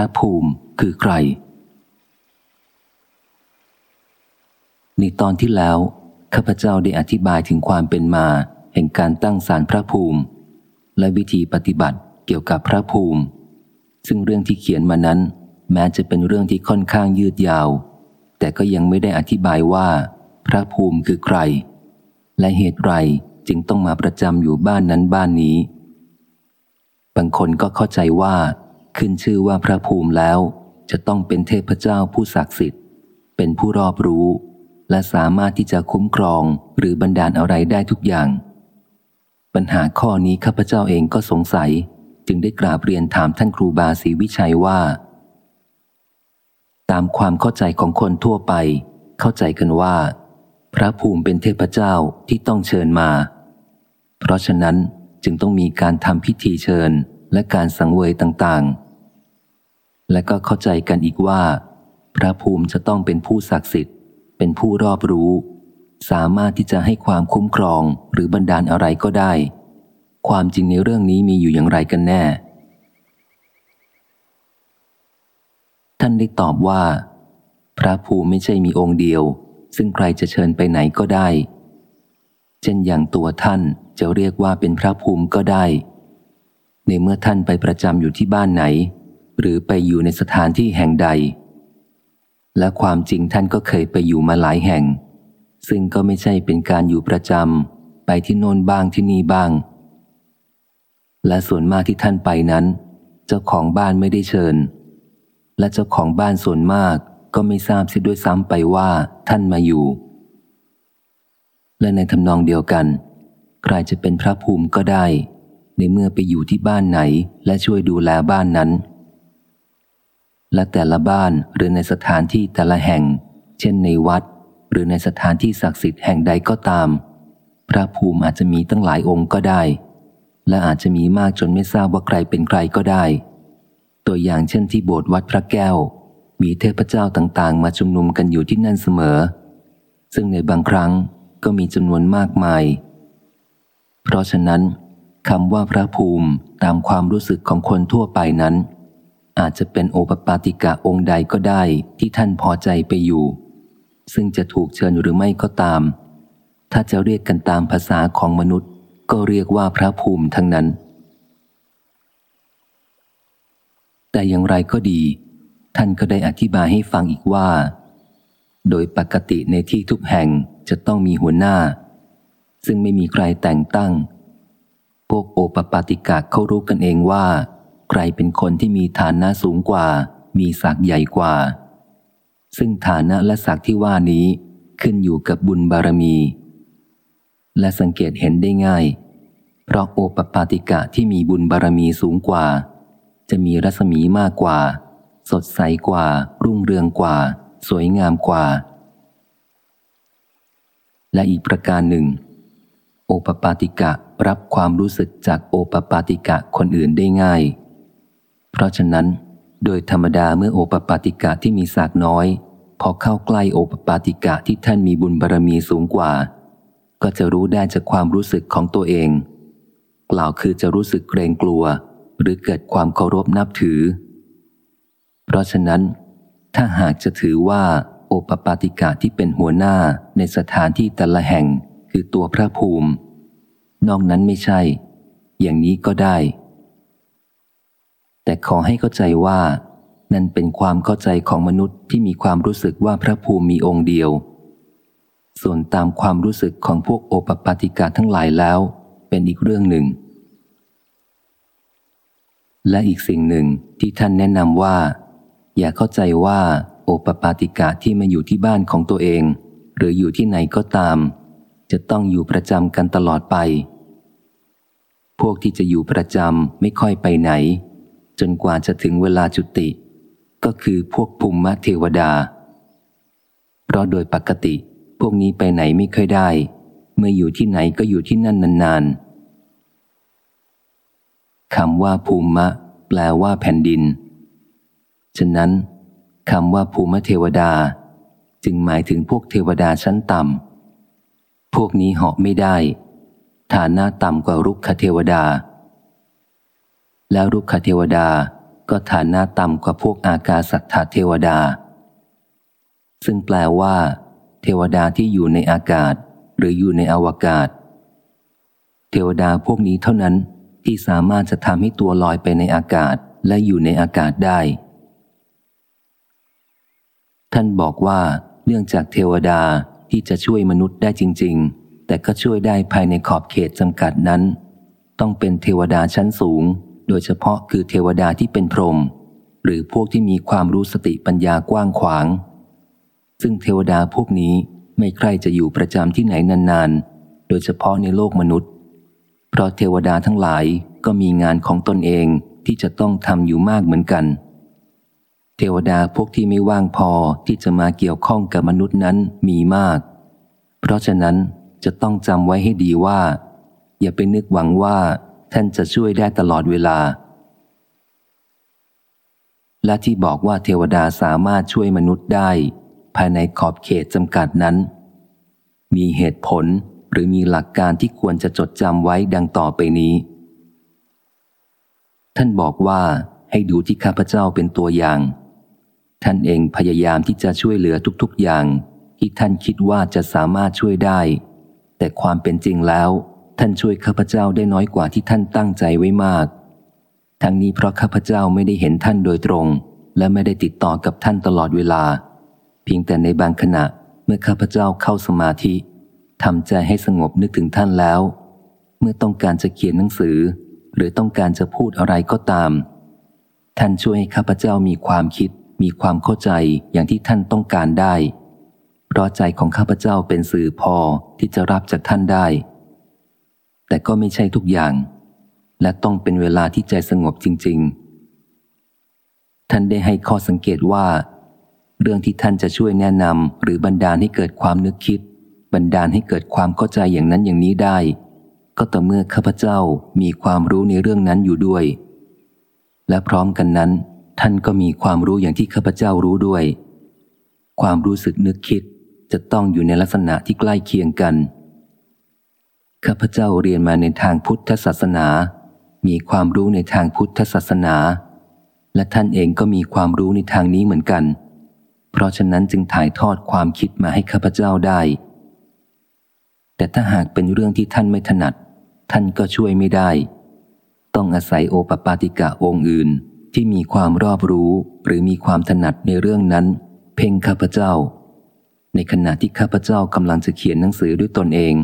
ระภูมิคือใคร ในตอนที่แล้ว ข้าพเจ้าได้อธิบายถึงความเป็นมา แห่งการตั้งศาลพระภูมิ และวิธีปฏิบัติเกี่ยวกับพระภูมิ ซึ่งเรื่องที่เขียนมานั้น แม้จะเป็นเรื่องที่ค่อนข้างยืดยาว แต่ก็ยังไม่ได้อธิบายว่า พระภูมิคือใคร และเหตุไรจึงต้องมาประจำอยู่บ้านนั้นบ้านนี้ บางคนก็เข้าใจว่า ขึ้นชื่อว่าพระภูมิแล้ว จะต้องเป็นเทพเจ้าผู้ศักดิ์สิทธิ์ เป็นผู้รอบรู้ และสามารถที่จะคุ้มครองหรือบันดาลอะไรได้ทุกอย่าง ปัญหาข้อนี้ข้าพเจ้าเองก็สงสัย จึงได้กราบเรียนถามท่านครูบาศรีวิชัยว่า ตามความเข้าใจของคนทั่วไป เข้าใจกันว่า พระภูมิเป็นเทพเจ้าที่ต้องเชิญมา เพราะฉะนั้นจึงต้องมีการทำพิธีเชิญ และการสังเวยต่างๆ และก็เข้าใจกันอีกว่า พระภูมิจะต้องเป็นผู้ศักดิ์สิทธิ์ เป็นผู้รอบรู้ สามารถที่จะให้ความคุ้มครองหรือบันดาลอะไรก็ได้ ความจริงในเรื่องนี้มีอยู่อย่างไรกันแน่ ท่านได้ตอบว่า พระภูมิไม่ใช่มีองค์เดียว ซึ่งใครจะเชิญไปไหนก็ได้ เช่นอย่างตัวท่านจะเรียกว่าเป็นพระภูมิก็ได้ ในเมื่อท่านไปประจำอยู่ที่บ้านไหน หรือไปอยู่ในสถานที่แห่งใด และความจริงท่านก็เคยไปอยู่มาหลายแห่ง ซึ่งก็ไม่ใช่เป็นการอยู่ประจำไปที่โน่นบ้างที่นี่บ้าง และส่วนมากที่ท่านไปนั้น เจ้าของบ้านไม่ได้เชิญ และเจ้าของบ้านส่วนมากก็ไม่ทราบเสียด้วยซ้ำไปว่าท่านมาอยู่ และในทำนองเดียวกัน ใครจะเป็นพระภูมิก็ได้ ในเมื่อไปอยู่ที่บ้านไหนและช่วยดูแลบ้านนั้น และแต่ละบ้านหรือในสถานที่แต่ละแห่ง เช่นในวัด หรือในสถานที่ศักดิ์สิทธิ์แห่งใดก็ตาม พระภูมิอาจจะมีตั้งหลายองค์ก็ได้ และอาจจะมีมากจนไม่ทราบว่าใครเป็นใครก็ได้ ตัวอย่างเช่นที่โบสถ์วัดพระแก้ว มีเทพเจ้าต่างๆ มาชุมนุมกันอยู่ที่นั่นเสมอ ซึ่งในบางครั้งก็มีจำนวนมากมาย เพราะฉะนั้น คำว่าพระภูมิตามความรู้สึกของคนทั่วไปนั้น อาจจะเป็นโอปปาติกะองค์ใดก็ได้ที่ท่านพอใจไปอยู่ ซึ่งจะถูกเชิญหรือไม่ก็ตาม ถ้าจะเรียกกันตามภาษาของมนุษย์ ก็เรียกว่าพระภูมิทั้งนั้น แต่อย่างไรก็ดี ท่านก็ได้อธิบายให้ฟังอีกว่า โดยปกติในที่ทุกแห่งจะต้องมีหัวหน้า ซึ่งไม่มีใครแต่งตั้ง พวกโอปปาติกะเขารู้กันเองว่า ใครเป็นคนที่มีฐานะสูงกว่า มีศักย์ใหญ่กว่า ซึ่งฐานะและศักย์ที่ว่านี้ขึ้นอยู่กับบุญบารมี และสังเกตเห็นได้ง่าย เพราะโอปปาติกะที่มีบุญบารมีสูงกว่า จะมีรัศมีมากกว่า สดใสกว่า รุ่งเรืองกว่า สวยงามกว่า และอีกประการหนึ่ง โอปปาติกะ รับความรู้สึกจากโอปปาติกะคนอื่นได้ง่าย เพราะฉะนั้น โดยธรรมดาเมื่อโอปปาติกะที่มีศากน้อย พอเข้าใกล้โอปปาติกะที่ท่านมีบุญบารรมีสูงกว่า ก็จะรู้ได้จากความรู้สึกของตัวเอง กล่าวคือจะรู้สึกเกรงกลัว หรือเกิดความเคารพนับถือ เพราะฉะนั้น ถ้าหากจะถือว่าโอปปาติกะที่เป็นหัวหน้าในสถานที่แต่ละแห่งคือตัวพระภูมิ นอกนั้นไม่ใช่ อย่างนี้ก็ได้ แต่ขอให้เข้าใจว่า นั่นเป็นความเข้าใจของมนุษย์ที่มีความรู้สึกว่าพระภูมิมีองค์เดียว ส่วนตามความรู้สึกของพวกโอปปาติกาทั้งหลายแล้ว เป็นอีกเรื่องหนึ่ง และอีกสิ่งหนึ่งที่ท่านแนะนำว่า อย่าเข้าใจว่าโอปปาติกาที่มาอยู่ที่บ้านของตัวเอง หรืออยู่ที่ไหนก็ตาม จะต้องอยู่ประจำกันตลอดไป พวกที่จะอยู่ประจำไม่ค่อยไปไหน จนกว่าจะถึงเวลาจุติ ก็คือพวกภูมิเทวดา เพราะโดยปกติ พวกนี้ไปไหนไม่เคยได้ เมื่ออยู่ที่ไหนก็อยู่ที่นั่นนานๆคำว่าภูมิแปลว่าแผ่นดิน ฉะนั้นคำว่าภูมิเทวดา จึงหมายถึงพวกเทวดาชั้นต่ำ พวกนี้เหาะไม่ได้ ฐานะต่ำกว่ารุกขเทวดา แล้วรุกขเทวดาก็ฐานะต่ำกว่าพวกอากาสัตถเทวดา ซึ่งแปลว่า เทวดาที่อยู่ในอากาศหรืออยู่ในอวกาศ เทวดาพวกนี้เท่านั้นที่สามารถจะทำให้ตัวลอยไปในอากาศและอยู่ในอากาศได้ ท่านบอกว่าเนื่องจากเทวดา ที่จะช่วยมนุษย์ได้จริง ๆ แต่ก็ช่วยได้ภายในขอบเขตจำกัดนั้น ต้องเป็นเทวดาชั้นสูง โดยเฉพาะคือเทวดาที่เป็นพรหมหรือพวกที่มีความรู้สติปัญญากว้างขวาง ซึ่งเทวดาพวกนี้ไม่ใครจะอยู่ประจำที่ไหนนานๆ โดยเฉพาะในโลกมนุษย์ เพราะเทวดาทั้งหลายก็มีงานของตนเองที่จะต้องทำอยู่มากเหมือนกัน เทวดาพวกที่ไม่ว่างพอที่จะมาเกี่ยวข้องกับมนุษย์นั้นมีมาก เพราะฉะนั้นจะต้องจำไว้ให้ดีว่า อย่าไปนึกหวังว่าท่านจะช่วยได้ตลอดเวลา และที่บอกว่าเทวดาสามารถช่วยมนุษย์ได้ ภายในขอบเขตจำกัดนั้น มีเหตุผลหรือมีหลักการที่ควรจะจดจำไว้ดังต่อไปนี้ ท่านบอกว่าให้ดูที่ข้าพเจ้าเป็นตัวอย่าง ท่านเองพยายามที่จะช่วยเหลือทุกๆอย่าง ที่ท่านคิดว่าจะสามารถช่วยได้ แต่ความเป็นจริงแล้ว ท่านช่วยข้าพเจ้าได้น้อยกว่าที่ท่านตั้งใจไว้มาก ทั้งนี้เพราะข้าพเจ้าไม่ได้เห็นท่านโดยตรง และไม่ได้ติดต่อกับท่านตลอดเวลา เพียงแต่ในบางขณะเมื่อข้าพเจ้าเข้าสมาธิทำใจให้สงบนึกถึงท่านแล้ว เมื่อต้องการจะเขียนหนังสือ หรือต้องการจะพูดอะไรก็ตาม ท่านช่วยให้ข้าพเจ้ามีความคิด มีความเข้าใจอย่างที่ท่านต้องการได้ เพราะใจของข้าพเจ้าเป็นสื่อพอที่จะรับจากท่านได้ แต่ก็ไม่ใช่ทุกอย่าง และต้องเป็นเวลาที่ใจสงบจริง ๆ ท่านได้ให้ข้อสังเกตว่า เรื่องที่ท่านจะช่วยแนะนำหรือบันดาลให้เกิดความนึกคิด บันดาลให้เกิดความเข้าใจอย่างนั้นอย่างนี้ได้ ก็ต่อเมื่อข้าพเจ้ามีความรู้ในเรื่องนั้นอยู่ด้วย และพร้อมกันนั้น ท่านก็มีความรู้อย่างที่ข้าพเจ้ารู้ด้วย ความรู้สึกนึกคิดจะต้องอยู่ในลักษณะที่ใกล้เคียงกันข้าพเจ้าเรียนมาในทางพุทธศาสนา มีความรู้ในทางพุทธศาสนา และท่านเองก็มีความรู้ในทางนี้เหมือนกัน เพราะฉะนั้นจึงถ่ายทอดความคิดมาให้ข้าพเจ้าได้ แต่ถ้าหากเป็นเรื่องที่ท่านไม่ถนัด ท่านก็ช่วยไม่ได้ ต้องอาศัยโอปปาติกะองค์อื่น ที่มีความรอบรู้หรือมีความถนัดในเรื่องนั้น เพ่งข้าพเจ้า ในขณะที่ข้าพเจ้ากำลังจะเขียนหนังสือด้วยตนเอง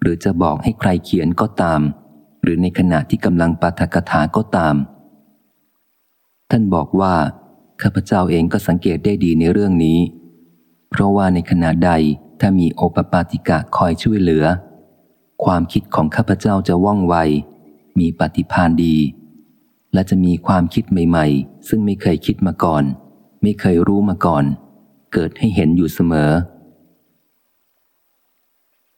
หรือจะบอกให้ใครเขียนก็ตาม หรือในขณะที่กำลังปาฐกถาก็ตาม ท่านบอกว่าข้าพเจ้าเองก็สังเกตได้ดีในเรื่องนี้ เพราะว่าในขณะใดถ้ามีโอปปาติกะคอยช่วยเหลือ ความคิดของข้าพเจ้าจะว่องไว มีปฏิภาณดี และจะมีความคิดใหม่ ๆ ซึ่งไม่เคยคิดมาก่อน ไม่เคยรู้มาก่อน เกิดให้เห็นอยู่เสมอ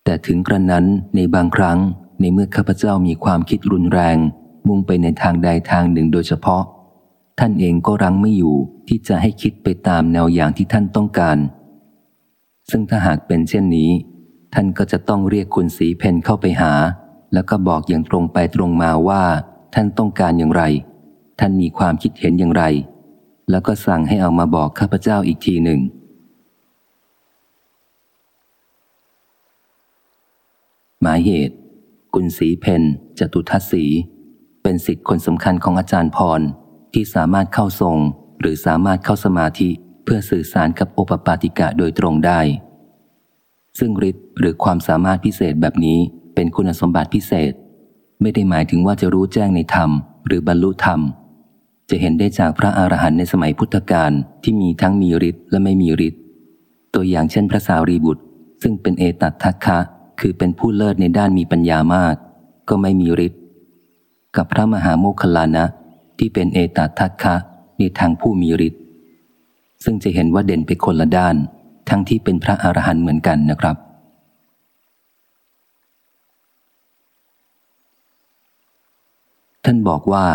แต่ถึงกระนั้นในบางครั้งในเมื่อข้าพเจ้ามีความคิดรุนแรง มุ่งไปในทางใดทางหนึ่งโดยเฉพาะ ท่านเองก็รั้งไม่อยู่ที่จะให้คิดไปตามแนวอย่างที่ท่านต้องการ ซึ่งถ้าหากเป็นเช่นนี้ ท่านก็จะต้องเรียกคุณสีเพนเข้าไปหา แล้วก็บอกอย่างตรงไปตรงมาว่า ท่านต้องการอย่างไร ท่านมีความคิดเห็นอย่างไร แล้วก็สั่งให้เอามาบอกข้าพเจ้าอีกทีหนึ่ง หมายเหตุ กุณสีเพนจตุทัศสี เป็นสิทธิ์คนสำคัญของอาจารย์พร ที่สามารถเข้าทรง หรือสามารถเข้าสมาธิเพื่อสื่อสารกับโอปปาติกะโดยตรงได้ ซึ่งฤทธิ์หรือความสามารถพิเศษแบบนี้เป็นคุณสมบัติพิเศษ ไม่ได้หมายถึงว่าจะรู้แจ้งในธรรม หรือบรรลุธรรม จะเห็นได้จากพระอรหันต์ในสมัยพุทธกาลที่มีทั้งมีฤทธิ์และไม่มีฤทธิ์ตัวอย่างเช่นพระสารีบุตร ซึ่งเป็นเอตัทัคคะ คือเป็นผู้เลิศในด้านมีปัญญามาก ก็ไม่มีฤทธิ์กับพระมหาโมคคลานะ ที่เป็นเอตัทัคคะในทางผู้มีฤทธิ์ซึ่งจะเห็นว่าเด่นไปคนละด้าน ทั้งที่เป็นพระอรหันต์เหมือนกันนะครับ ท่านบอกว่า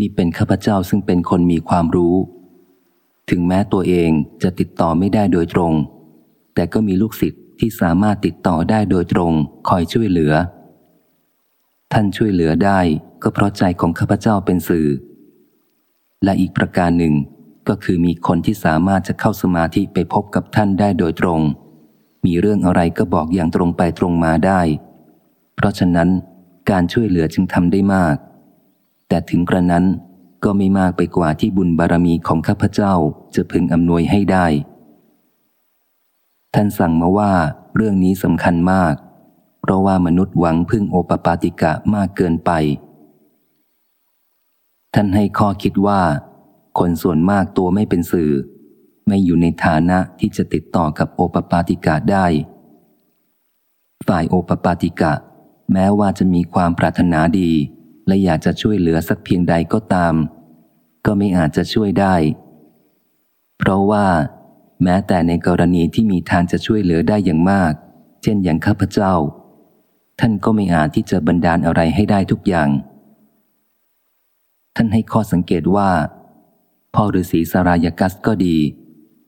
นี่เป็นข้าพเจ้าซึ่งเป็นคนมีความรู้ ถึงแม้ตัวเองจะติดต่อไม่ได้โดยตรง แต่ก็มีลูกศิษย์ที่สามารถติดต่อได้โดยตรง คอยช่วยเหลือ ท่านช่วยเหลือได้ก็เพราะใจของข้าพเจ้าเป็นสื่อ และอีกประการหนึ่งก็คือมีคนที่สามารถจะเข้าสมาธิไปพบกับท่านได้โดยตรง มีเรื่องอะไรก็บอกอย่างตรงไปตรงมาได้ เพราะฉะนั้น การช่วยเหลือจึงทำได้มาก แต่ถึงกระนั้นก็ไม่มากไปกว่าที่บุญบารมีของข้าพเจ้าจะพึงอำนวยให้ได้ ท่านสั่งมาว่าเรื่องนี้สำคัญมาก เพราะว่ามนุษย์หวังพึ่งโอปปาติกะมากเกินไป ท่านให้ข้อคิดว่า คนส่วนมากตัวไม่เป็นสื่อ ไม่อยู่ในฐานะที่จะติดต่อกับโอปปาติกะได้ ฝ่ายโอปปาติกะ แม้ว่าจะมีความปรารถนาดี และอยากจะช่วยเหลือสักเพียงใดก็ตาม ก็ไม่อาจจะช่วยได้ เพราะว่า แม้แต่ในกรณีที่มีทางจะช่วยเหลือได้อย่างมาก เช่นอย่างข้าพเจ้า ท่านก็ไม่อาจที่จะบันดาลอะไรให้ได้ทุกอย่าง ท่านให้ข้อสังเกตว่า พ่อฤาษีสารายกัสก็ดี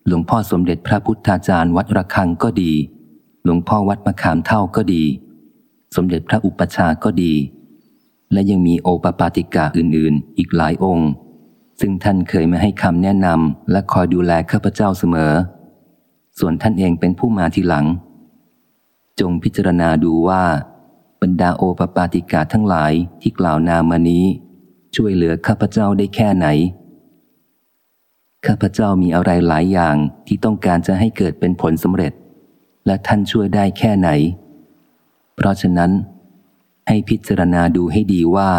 หลวงพ่อสมเด็จพระพุทธาจารย์วัดระฆังก็ดี หลวงพ่อวัดมะขามเท่าก็ดี สมเด็จพระอุปชาก็ดี และยังมีโอปปาติกาอื่นๆ อีกหลายองค์ ซึ่งท่านเคยมาให้คำแนะนำและคอยดูแลข้าพเจ้าเสมอ ส่วนท่านเองเป็นผู้มาทีหลัง จงพิจารณาดูว่า บรรดาโอปปาติกาทั้งหลายที่กล่าวนามานี้ ช่วยเหลือข้าพเจ้าได้แค่ไหนข้าพเจ้ามีอะไรหลายอย่างที่ต้องการจะให้เกิดเป็นผลสำเร็จ และท่านช่วยได้แค่ไหน เพราะฉะนั้น ให้พิจารณาดูให้ดีว่า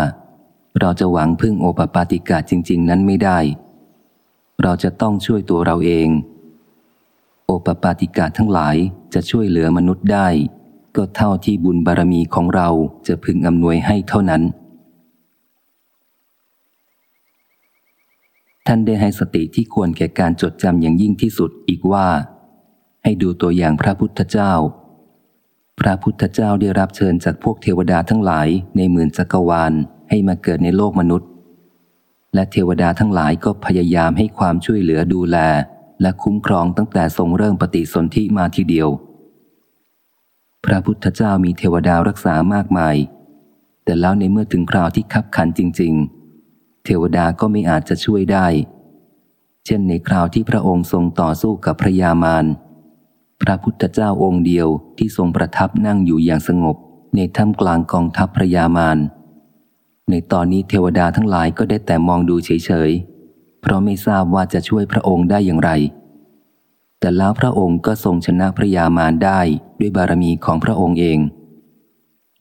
เราจะหวังพึ่งโอปปาติกาจริง ๆ นั้นไม่ได้ เราจะต้องช่วยตัวเราเอง โอปปาติกาทั้งหลายจะช่วยเหลือมนุษย์ได้ ก็เท่าที่บุญบารมีของเราจะพึงอำนวยให้เท่านั้น ท่านได้ให้สติที่ควรแก่การจดจำอย่างยิ่งที่สุดอีกว่า ให้ดูตัวอย่างพระพุทธเจ้า พระพุทธเจ้าได้รับเชิญจากพวกเทวดาทั้งหลายในหมื่นจักรวาลให้มาเกิดในโลกมนุษย์ และเทวดาทั้งหลายก็พยายามให้ความช่วยเหลือดูแล และคุ้มครองตั้งแต่ทรงเริ่มปฏิสนธิมาทีเดียว พระพุทธเจ้ามีเทวดารักษามากมาย แต่แล้วในเมื่อถึงคราวที่คับขันจริง ๆ เทวดาก็ไม่อาจจะช่วยได้ เช่นในคราวที่พระองค์ทรงต่อสู้กับพระยามาร พระพุทธเจ้าองค์เดียวที่ทรงประทับนั่งอยู่อย่างสงบ ในถ้ำกลางกองทัพพระยามารในตอนนี้เทวดาทั้งหลายก็ได้แต่มองดูเฉยๆ เพราะไม่ทราบว่าจะช่วยพระองค์ได้อย่างไร แต่แล้วพระองค์ก็ทรงชนะพระยามารได้ด้วยบารมีของพระองค์เอง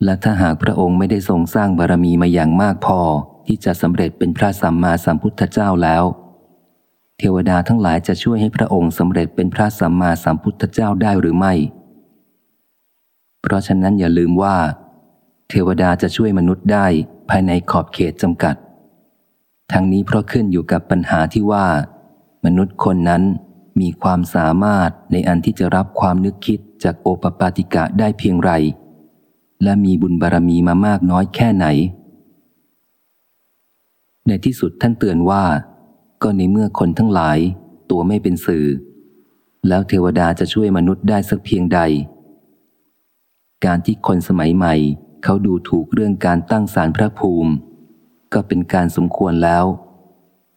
และถ้าหากพระองค์ไม่ได้ทรงสร้างบารมีมาอย่างมากพอที่จะสำเร็จเป็นพระสัมมาสัมพุทธเจ้าแล้ว เทวดาทั้งหลายจะช่วยให้พระองค์สำเร็จเป็นพระสัมมาสัมพุทธเจ้าได้หรือไม่ เพราะฉะนั้นอย่าลืมว่า เทวดาจะช่วยมนุษย์ได้ภายในขอบเขตจำกัด ทั้งนี้เพราะขึ้นอยู่กับปัญหาที่ว่า มนุษย์คนนั้นมีความสามารถในอันที่จะรับความนึกคิดจากโอปปาติกะได้เพียงไร และมีบุญบารรมีมามากน้อยแค่ไหน ในที่สุดท่านเตือนว่า ก็ในเมื่อคนทั้งหลายตัวไม่เป็นสื่อ แล้วเทวดาจะช่วยมนุษย์ได้สักเพียงใด การที่คนสมัยใหม่ เขาดูถูกเรื่องการตั้งสารพระภูมิ ก็เป็นการสมควรแล้ว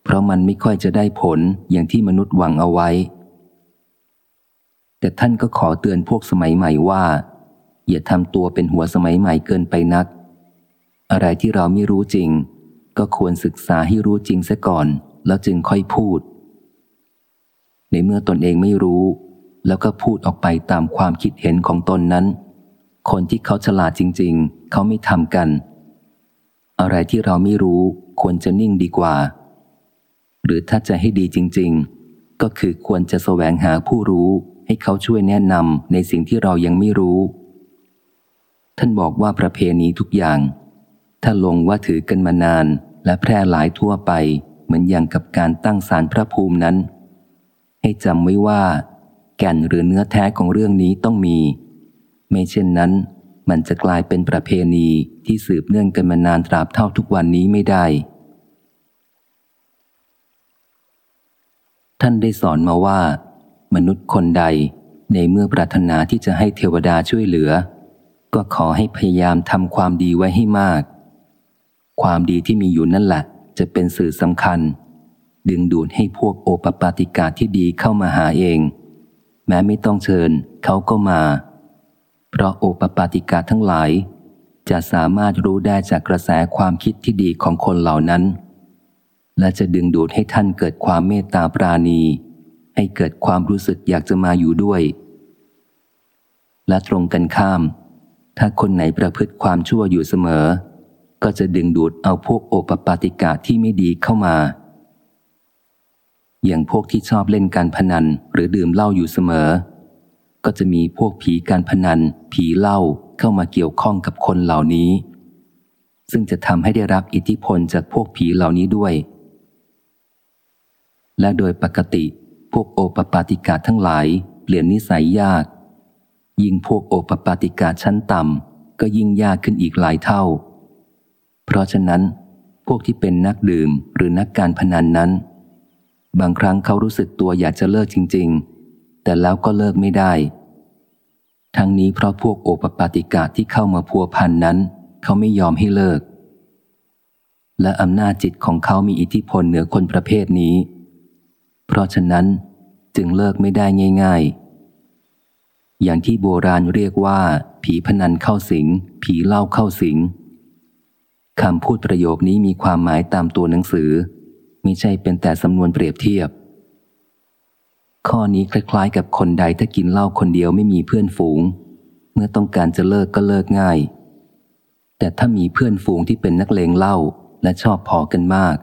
เพราะมันไม่ค่อยจะได้ผลอย่างที่มนุษย์หวังเอาไว้ แต่ท่านก็ขอเตือนพวกสมัยใหม่ว่า อย่าทำตัวเป็นหัวสมัยใหม่เกินไปนัก อะไรที่เราไม่รู้จริง ก็ควรศึกษาให้รู้จริงซะก่อน แล้วจึงค่อยพูด ในเมื่อตนเองไม่รู้ แล้วก็พูดออกไปตามความคิดเห็นของตนนั้น คนที่เขาฉลาดจริง ๆ เขาไม่ทำกัน อะไรที่เราไม่รู้ควรจะนิ่งดีกว่า หรือถ้าจะให้ดีจริง ๆ ก็คือควรจะแสวงหาผู้รู้ให้เขาช่วยแนะนำในสิ่งที่เรายังไม่รู้ ท่านบอกว่าประเพณีทุกอย่าง ถ้าลงว่าถือกันมานานและแพร่หลายทั่วไป เหมือนอย่างกับการตั้งสารพระภูมินั้น ให้จำไว้ว่า แก่นหรือเนื้อแท้ของเรื่องนี้ต้องมี ไม่เช่นนั้น มันจะกลายเป็นประเพณีที่สืบเนื่องกันมานานตราบเท่าทุกวันนี้ไม่ได้ ท่านได้สอนมาว่า มนุษย์คนใดในเมื่อปรารถนาที่จะให้เทวดาช่วยเหลือ ก็ขอให้พยายามทำความดีไว้ให้มาก ความดีที่มีอยู่นั่นแหละ จะเป็นสื่อสำคัญ ดึงดูดให้พวกโอปปาติกาที่ดีเข้ามาหาเอง แม้ไม่ต้องเชิญเขาก็มา เพราะโอปปาติกาทั้งหลาย จะสามารถรู้ได้จากกระแสความคิดที่ดีของคนเหล่านั้น และจะดึงดูดให้ท่านเกิดความเมตตาปราณี ให้เกิดความรู้สึกอยากจะมาอยู่ด้วย และตรงกันข้าม ถ้าคนไหนประพฤติความชั่วอยู่เสมอ ก็จะดึงดูดเอาพวกโอปปาติกาที่ไม่ดีเข้ามา อย่างพวกที่ชอบเล่นการพนันหรือดื่มเหล้าอยู่เสมอ ก็จะมีพวกผีการพนัน ผีเหล้าเข้ามาเกี่ยวข้องกับคนเหล่านี้ ซึ่งจะทำให้ได้รับอิทธิพลจากพวกผีเหล่านี้ด้วย และโดยปกติพวกโอปปาติกาทั้งหลายเปลี่ยนนิสัยยาก ยิ่งพวกโอปปาติกาชั้นต่ำก็ยิ่งยากขึ้นอีกหลายเท่า เพราะฉะนั้น พวกที่เป็นนักดื่มหรือนักการพนันนั้น บางครั้งเขารู้สึกตัวอยากจะเลิกจริง ๆ แต่แล้วก็เลิกไม่ได้ ทั้งนี้เพราะพวกโอปปาติกาที่เข้ามาพัวพันนั้น เขาไม่ยอมให้เลิก และอำนาจจิตของเขามีอิทธิพลเหนือคนประเภทนี้ เพราะฉะนั้นจึงเลิกไม่ได้ง่าย ๆ อย่างที่โบราณเรียกว่า ผีพนันเข้าสิง ผีเล่าเข้าสิง คำพูดประโยคนี้มีความหมายตามตัวหนังสือมิใช่เป็นแต่สำนวนเปรียบเทียบ ข้อนี้คล้ายๆ กับคนใดถ้ากินเหล้าคนเดียวไม่มีเพื่อนฝูง เมื่อต้องการจะเลิกก็เลิกง่าย แต่ถ้ามีเพื่อนฝูงที่เป็นนักเลงเหล้าและชอบพอกันมาก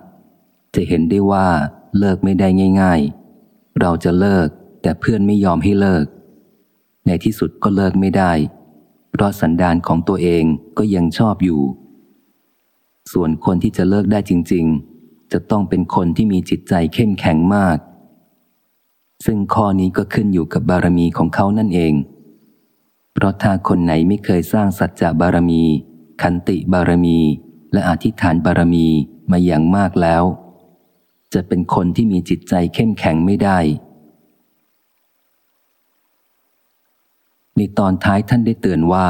จะเห็นได้ว่าเลิกไม่ได้ง่าย ๆ เราจะเลิก แต่เพื่อนไม่ยอมให้เลิก ในที่สุดก็เลิกไม่ได้ เพราะสันดานของตัวเองก็ยังชอบอยู่ ส่วนคนที่จะเลิกได้จริง ๆ จะต้องเป็นคนที่มีจิตใจเข้มแข็งมาก ซึ่งข้อนี้ก็ขึ้นอยู่กับบารมีของเขานั่นเอง เพราะถ้าคนไหนไม่เคยสร้างสัจจะบารมี ขันติบารมี และอธิษฐานบารมีมาอย่างมากแล้ว จะเป็นคนที่มีจิตใจเข้มแข็งไม่ได้ในตอนท้ายท่านได้เตือนว่า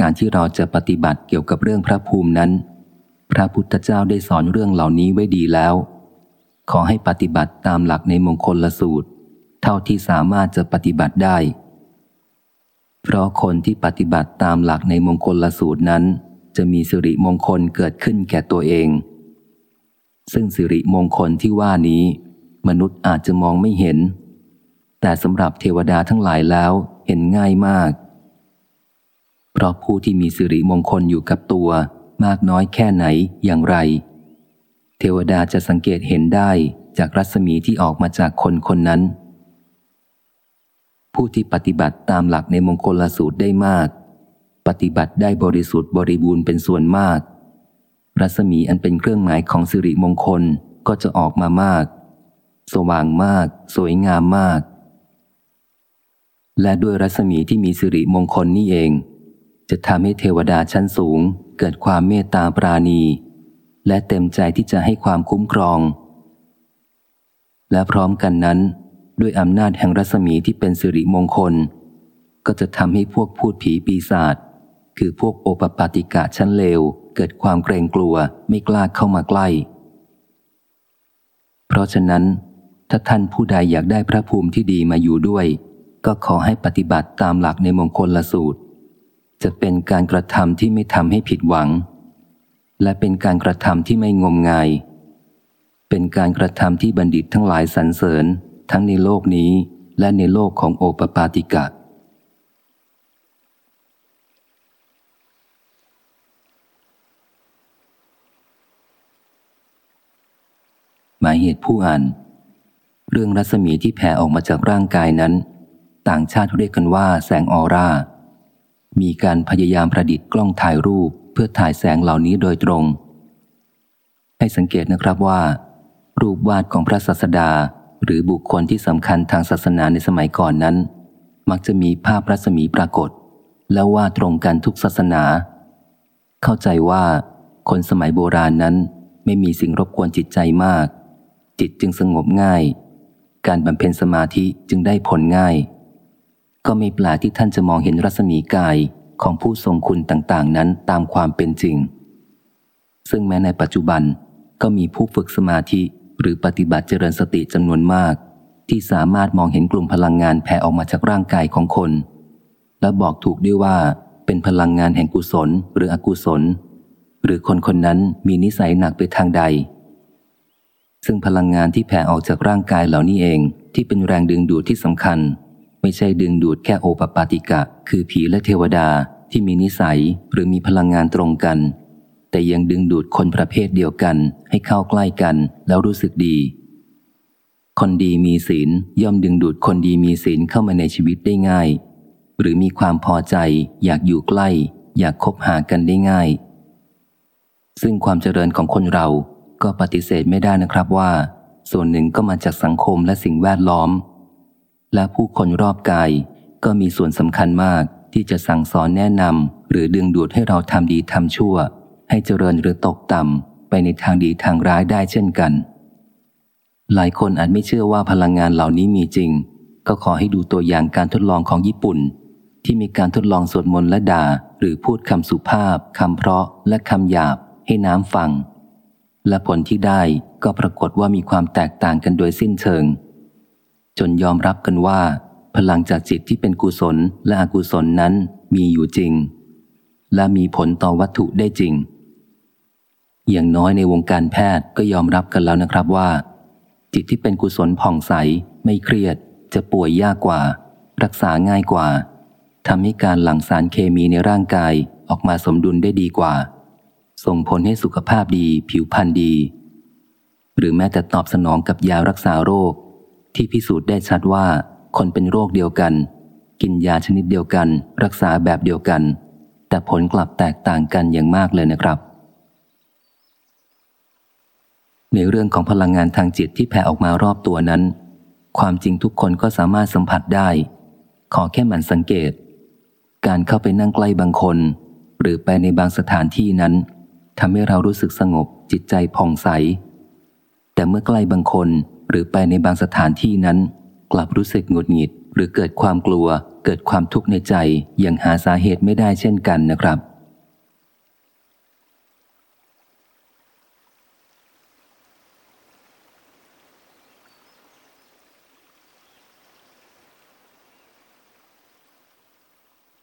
การที่เราจะปฏิบัติเกี่ยวกับเรื่องพระภูมินั้น พระพุทธเจ้าได้สอนเรื่องเหล่านี้ไว้ดีแล้ว ขอให้ปฏิบัติตามหลักในมงคลละสูตร เท่าที่สามารถจะปฏิบัติได้ เพราะคนที่ปฏิบัติตามหลักในมงคลละสูตรนั้น จะมีสิริมงคลเกิดขึ้นแก่ตัวเอง ซึ่งสิริมงคลที่ว่านี้ มนุษย์อาจจะมองไม่เห็น แต่สำหรับเทวดาทั้งหลายแล้วเห็นง่ายมาก เพราะผู้ที่มีสิริมงคลอยู่กับตัว มากน้อยแค่ไหนอย่างไร เทวดาจะสังเกตเห็นได้จากรัศมีที่ออกมาจากคนคนนั้น ผู้ที่ปฏิบัติตามหลักในมงคลสูตรได้มาก ปฏิบัติได้บริสุทธิ์บริบูรณ์เป็นส่วนมาก รัศมีอันเป็นเครื่องหมายของสิริมงคลก็จะออกมามาก สว่างมาก สวยงามมาก และด้วยรัศมีที่มีสิริมงคลนี่เอง จะทำให้เทวดาชั้นสูง เกิดความเมตตาปราณี และเต็มใจที่จะให้ความคุ้มครอง และพร้อมกันนั้น ด้วยอำนาจแห่งรัศมีที่เป็นสิริมงคล ก็จะทำให้พวกพูดผีปีศาจคือพวกโอปปาติกะชั้นเลว เกิดความเกรงกลัวไม่กล้าเข้ามาใกล้ เพราะฉะนั้น ถ้าท่านผู้ใดอยากได้พระภูมิที่ดีมาอยู่ด้วย ก็ขอให้ปฏิบัติตามหลักในมงคลละสูตร จะเป็นการกระทำที่ไม่ทำให้ผิดหวัง และเป็นการกระทำที่ไม่งมงาย เป็นการกระทำที่บัณฑิตทั้งหลายสรรเสริญ ทั้งในโลกนี้และในโลกของโอปปาติกะหมายเหตุผู้อ่าน เรื่องรัศมีที่แผ่ออกมาจากร่างกายนั้น ต่างชาติเรียกกันว่าแสงออร่า มีการพยายามประดิษฐ์กล้องถ่ายรูปเพื่อถ่ายแสงเหล่านี้โดยตรง ให้สังเกตนะครับว่า รูปวาดของพระศาสดา หรือบุคคลที่สำคัญทางศาสนาในสมัยก่อนนั้น มักจะมีภาพรัศมีปรากฏ แล้ววาดตรงกันทุกศาสนา เข้าใจว่า คนสมัยโบราณนั้นไม่มีสิ่งรบกวนจิตใจมาก จิตจึงสงบง่าย การบำเพ็ญสมาธิจึงได้ผลง่าย ก็ไม่แปลที่ท่านจะมองเห็นรัศมีกายของผู้ทรงคุณต่างๆ นั้นตามความเป็นจริง ซึ่งแม้ในปัจจุบันก็มีผู้ฝึกสมาธิหรือปฏิบัติเจริญสติจำนวนมาก ที่สามารถมองเห็นกลุ่มพลังงานแผ่ออกมาจากร่างกายของคน และบอกถูกด้วยว่าเป็นพลังงานแห่งกุศลหรืออกุศล หรือคนคนนั้นมีนิสัยหนักไปทางใด ซึ่งพลังงานที่แผ่ออกจากร่างกายเหล่านี้เองที่เป็นแรงดึงดูดที่สำคัญ ไม่ใช่ดึงดูดแค่โอปปาติกะ คือผีและเทวดาที่มีนิสัยหรือมีพลังงานตรงกัน แต่ยังดึงดูดคนประเภทเดียวกันให้เข้าใกล้กันแล้วรู้สึกดี คนดีมีศีลย่อมดึงดูดคนดีมีศีลเข้ามาในชีวิตได้ง่าย หรือมีความพอใจ อยากอยู่ใกล้ อยากคบหากันได้ง่าย ซึ่งความเจริญของคนเราก็ปฏิเสธไม่ได้นะครับว่า ส่วนหนึ่งก็มาจากสังคมและสิ่งแวดล้อม และผู้คนรอบกาย ก็มีส่วนสำคัญมากที่จะสั่งสอนแนะนำหรือดึงดูดให้เราทำดีทำชั่ว ให้เจริญหรือตกต่ำไปในทางดีทางร้ายได้เช่นกัน หลายคนอาจไม่เชื่อว่าพลังงานเหล่านี้มีจริง ก็ขอให้ดูตัวอย่างการทดลองของญี่ปุ่น ที่มีการทดลองสวดมนต์และด่า หรือพูดคำสุภาพคำเพราะและคำหยาบ ให้น้ำฟัง และผลที่ได้ก็ปรากฏว่ามีความแตกต่างกันโดยสิ้นเชิง จนยอมรับกันว่า พลังจากจิตที่เป็นกุศลและอกุศลนั้นมีอยู่จริง และมีผลต่อวัตถุได้จริง อย่างน้อยในวงการแพทย์ก็ยอมรับกันแล้วนะครับว่า จิตที่เป็นกุศลผ่องใส ไม่เครียด จะป่วยยากกว่า รักษาง่ายกว่าทำให้การหลั่งสารเคมีในร่างกายออกมาสมดุลได้ดีกว่า ส่งผลให้สุขภาพดี ผิวพรรณดี หรือแม้แต่ตอบสนองกับยารักษาโรค ที่พิสูจน์ได้ชัดว่า คนเป็นโรคเดียวกัน กินยาชนิดเดียวกัน รักษาแบบเดียวกัน แต่ผลกลับแตกต่างกันอย่างมากเลยนะครับ ในเรื่องของพลังงานทางจิตที่แผ่ออกมารอบตัวนั้น ความจริงทุกคนก็สามารถสัมผัสได้ ขอแค่หมั่นสังเกต การเข้าไปนั่งใกล้บางคน หรือไปในบางสถานที่นั้นทำให้เรารู้สึกสงบจิตใจผ่องใส แต่เมื่อใกล้บางคน หรือไปในบางสถานที่นั้น กลับรู้สึกหงุดหงิด หรือเกิดความกลัว เกิดความทุกข์ในใจอย่างหาสาเหตุไม่ได้เช่นกันนะครับ